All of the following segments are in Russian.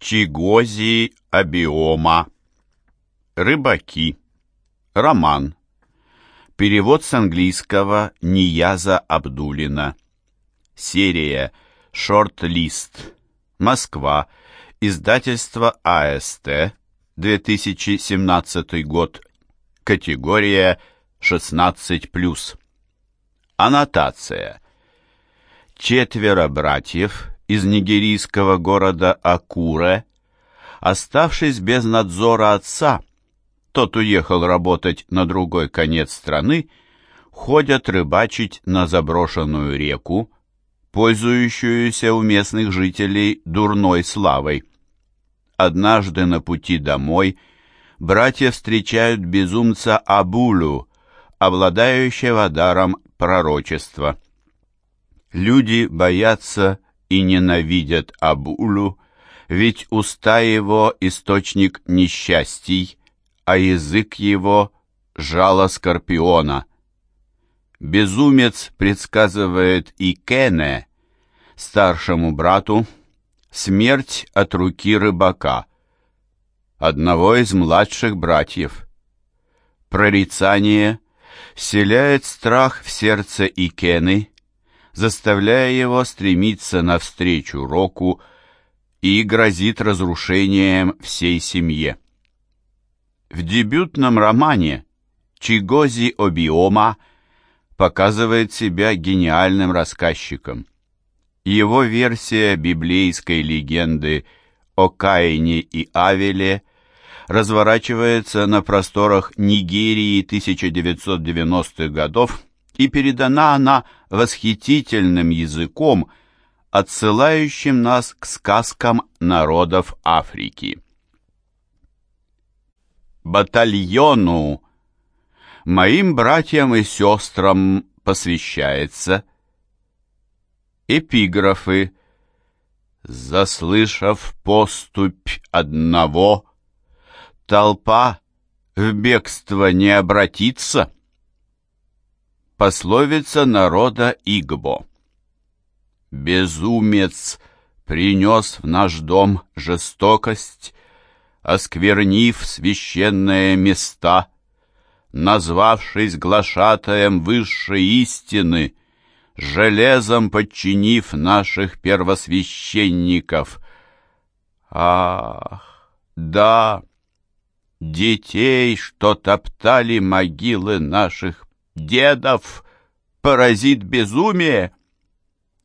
Чигози Абиома. Рыбаки. Роман. Перевод с английского Нияза Абдулина. Серия «Шорт-лист». Москва. Издательство АСТ. 2017 год. Категория 16+. Аннотация. Четверо братьев из нигерийского города Акуре, оставшись без надзора отца, тот уехал работать на другой конец страны, ходят рыбачить на заброшенную реку, пользующуюся у местных жителей дурной славой. Однажды на пути домой братья встречают безумца Абулю, обладающего даром пророчества. Люди боятся и ненавидят Абулу, ведь уста его — источник несчастий, а язык его — жало скорпиона. Безумец предсказывает и Кене, старшему брату, смерть от руки рыбака, одного из младших братьев. Прорицание вселяет страх в сердце Икены, заставляя его стремиться навстречу Року и грозит разрушением всей семье. В дебютном романе Чигози Обиома показывает себя гениальным рассказчиком. Его версия библейской легенды о Каине и Авеле разворачивается на просторах Нигерии 1990-х годов и передана она восхитительным языком, отсылающим нас к сказкам народов Африки. Батальону моим братьям и сестрам посвящается эпиграфы Заслышав поступь одного, толпа в бегство не обратится. Пословица народа Игбо. Безумец принес в наш дом жестокость, осквернив священные места, назвавшись глашатаем высшей истины, железом подчинив наших первосвященников. Ах, да, детей, что топтали могилы наших дедов поразит безумие,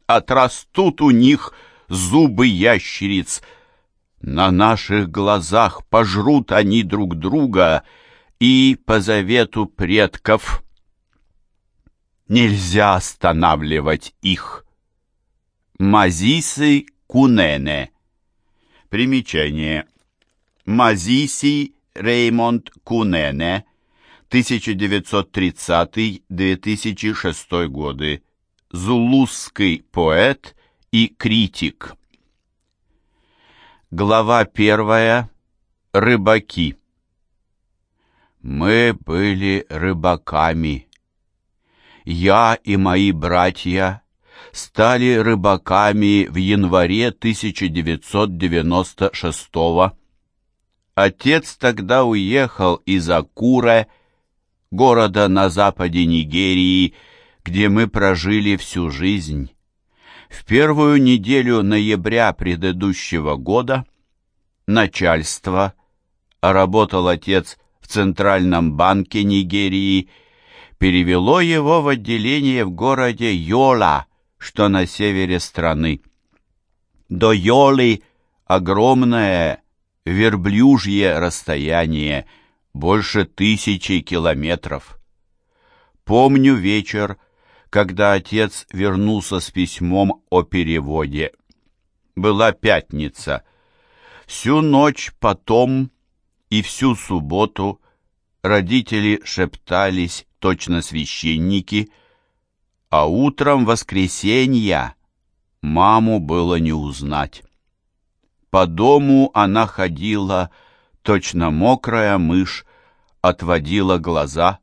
отрастут у них зубы ящериц. На наших глазах пожрут они друг друга, и по завету предков нельзя останавливать их. Мазисы Кунене Примечание. Мазиси Реймонд Кунене 1930-2006 годы, зулусский поэт и критик. Глава первая. Рыбаки. Мы были рыбаками. Я и мои братья стали рыбаками в январе 1996 года. Отец тогда уехал из Акуре, города на западе Нигерии, где мы прожили всю жизнь. В первую неделю ноября предыдущего года начальство, а работал отец в Центральном банке Нигерии, перевело его в отделение в городе Йола, что на севере страны. До Йолы огромное верблюжье расстояние – больше тысячи километров. Помню вечер, когда отец вернулся с письмом о переводе. Была пятница. Всю ночь потом и всю субботу родители шептались, точно священники, а утром воскресенья маму было не узнать. По дому она ходила, точно мокрая мышь, отводила глаза.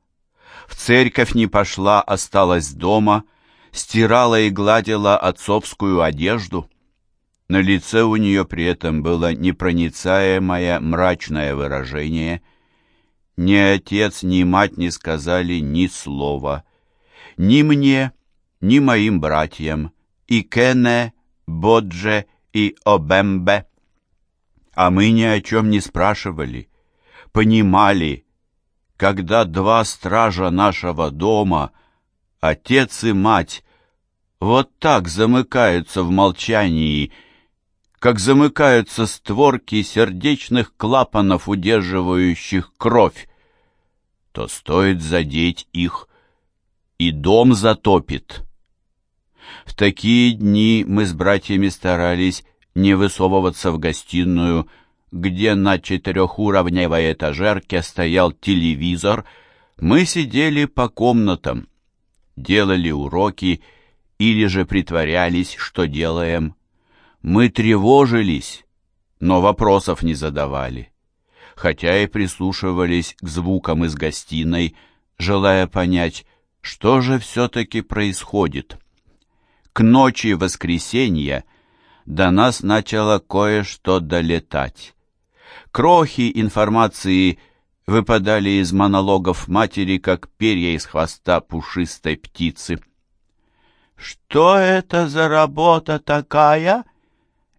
В церковь не пошла, осталась дома, стирала и гладила отцовскую одежду. На лице у нее при этом было непроницаемое мрачное выражение. Ни отец, ни мать не сказали ни слова. Ни мне, ни моим братьям, и Кене, Бодже и Обембе. А мы ни о чем не спрашивали, понимали, когда два стража нашего дома, отец и мать, вот так замыкаются в молчании, как замыкаются створки сердечных клапанов, удерживающих кровь, то стоит задеть их, и дом затопит. В такие дни мы с братьями старались не высовываться в гостиную, где на четырехуровневой этажерке стоял телевизор, мы сидели по комнатам, делали уроки или же притворялись, что делаем. Мы тревожились, но вопросов не задавали, хотя и прислушивались к звукам из гостиной, желая понять, что же все-таки происходит. К ночи воскресенья до нас начало кое-что долетать. Крохи информации выпадали из монологов матери, как перья из хвоста пушистой птицы. «Что это за работа такая,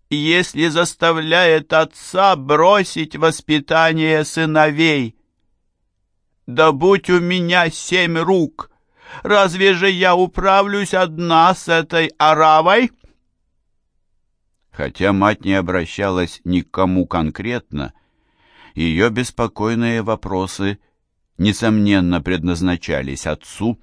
если заставляет отца бросить воспитание сыновей? Да будь у меня семь рук!» Разве же я управлюсь одна с этой оравой?» Хотя мать не обращалась ни к кому конкретно, ее беспокойные вопросы, несомненно, предназначались отцу.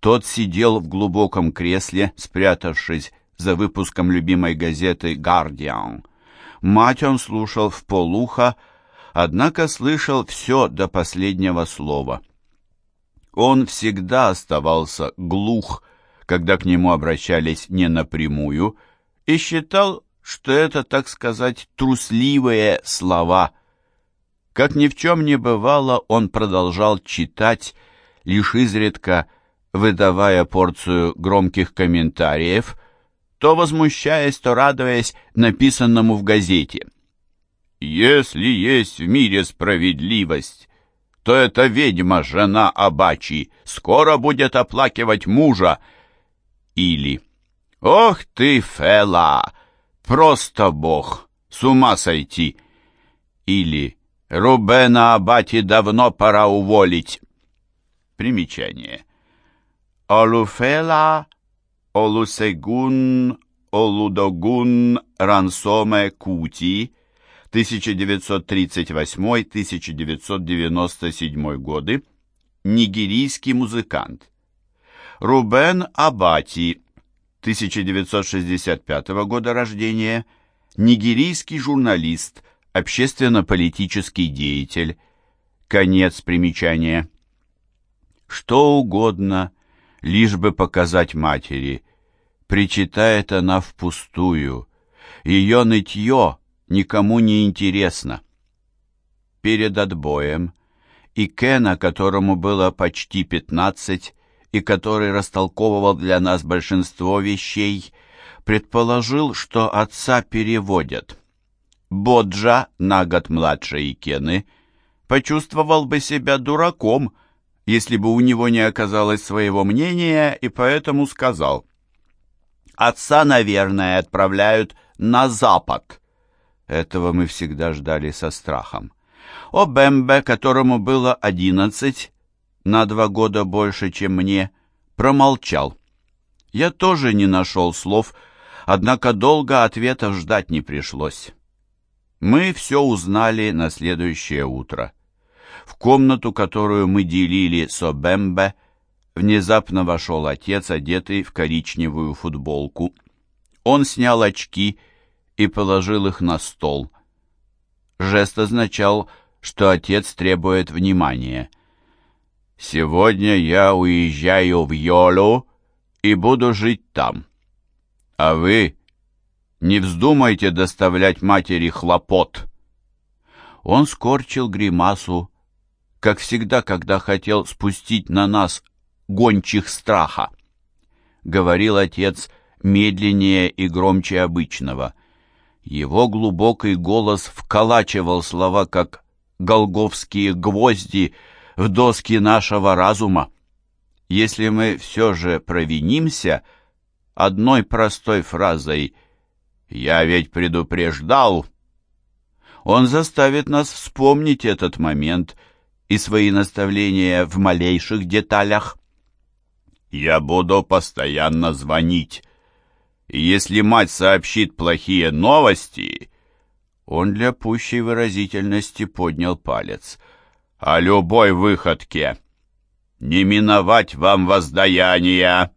Тот сидел в глубоком кресле, спрятавшись за выпуском любимой газеты «Гардиан». Мать он слушал в полуха, однако слышал все до последнего слова — он всегда оставался глух, когда к нему обращались не напрямую, и считал, что это, так сказать, трусливые слова. Как ни в чем не бывало, он продолжал читать, лишь изредка выдавая порцию громких комментариев, то возмущаясь, то радуясь написанному в газете. «Если есть в мире справедливость, то эта ведьма, жена Абачи, скоро будет оплакивать мужа. Или «Ох ты, Фела! Просто бог! С ума сойти!» Или «Рубена Абати давно пора уволить!» Примечание. Олуфела, Олусегун, Олудогун, Рансоме Кути 1938-1997 годы, нигерийский музыкант. Рубен Абати, 1965 года рождения, нигерийский журналист, общественно-политический деятель. Конец примечания. Что угодно, лишь бы показать матери. Причитает она впустую. Ее нытье никому не интересно. Перед отбоем и Кена, которому было почти пятнадцать, и который растолковывал для нас большинство вещей, предположил, что отца переводят. Боджа, на год младше Икены, почувствовал бы себя дураком, если бы у него не оказалось своего мнения, и поэтому сказал, «Отца, наверное, отправляют на запад, этого мы всегда ждали со страхом. О Бембе, которому было одиннадцать, на два года больше, чем мне, промолчал. Я тоже не нашел слов, однако долго ответов ждать не пришлось. Мы все узнали на следующее утро. В комнату, которую мы делили с Обембе, внезапно вошел отец, одетый в коричневую футболку. Он снял очки и положил их на стол. Жест означал, что отец требует внимания. «Сегодня я уезжаю в Йолу и буду жить там. А вы не вздумайте доставлять матери хлопот». Он скорчил гримасу, как всегда, когда хотел спустить на нас гончих страха. Говорил отец медленнее и громче обычного. Его глубокий голос вколачивал слова, как голговские гвозди в доски нашего разума. Если мы все же провинимся, одной простой фразой «Я ведь предупреждал», он заставит нас вспомнить этот момент и свои наставления в малейших деталях. «Я буду постоянно звонить. Если мать сообщит плохие новости...» Он для пущей выразительности поднял палец. «О любой выходке! Не миновать вам воздаяния!»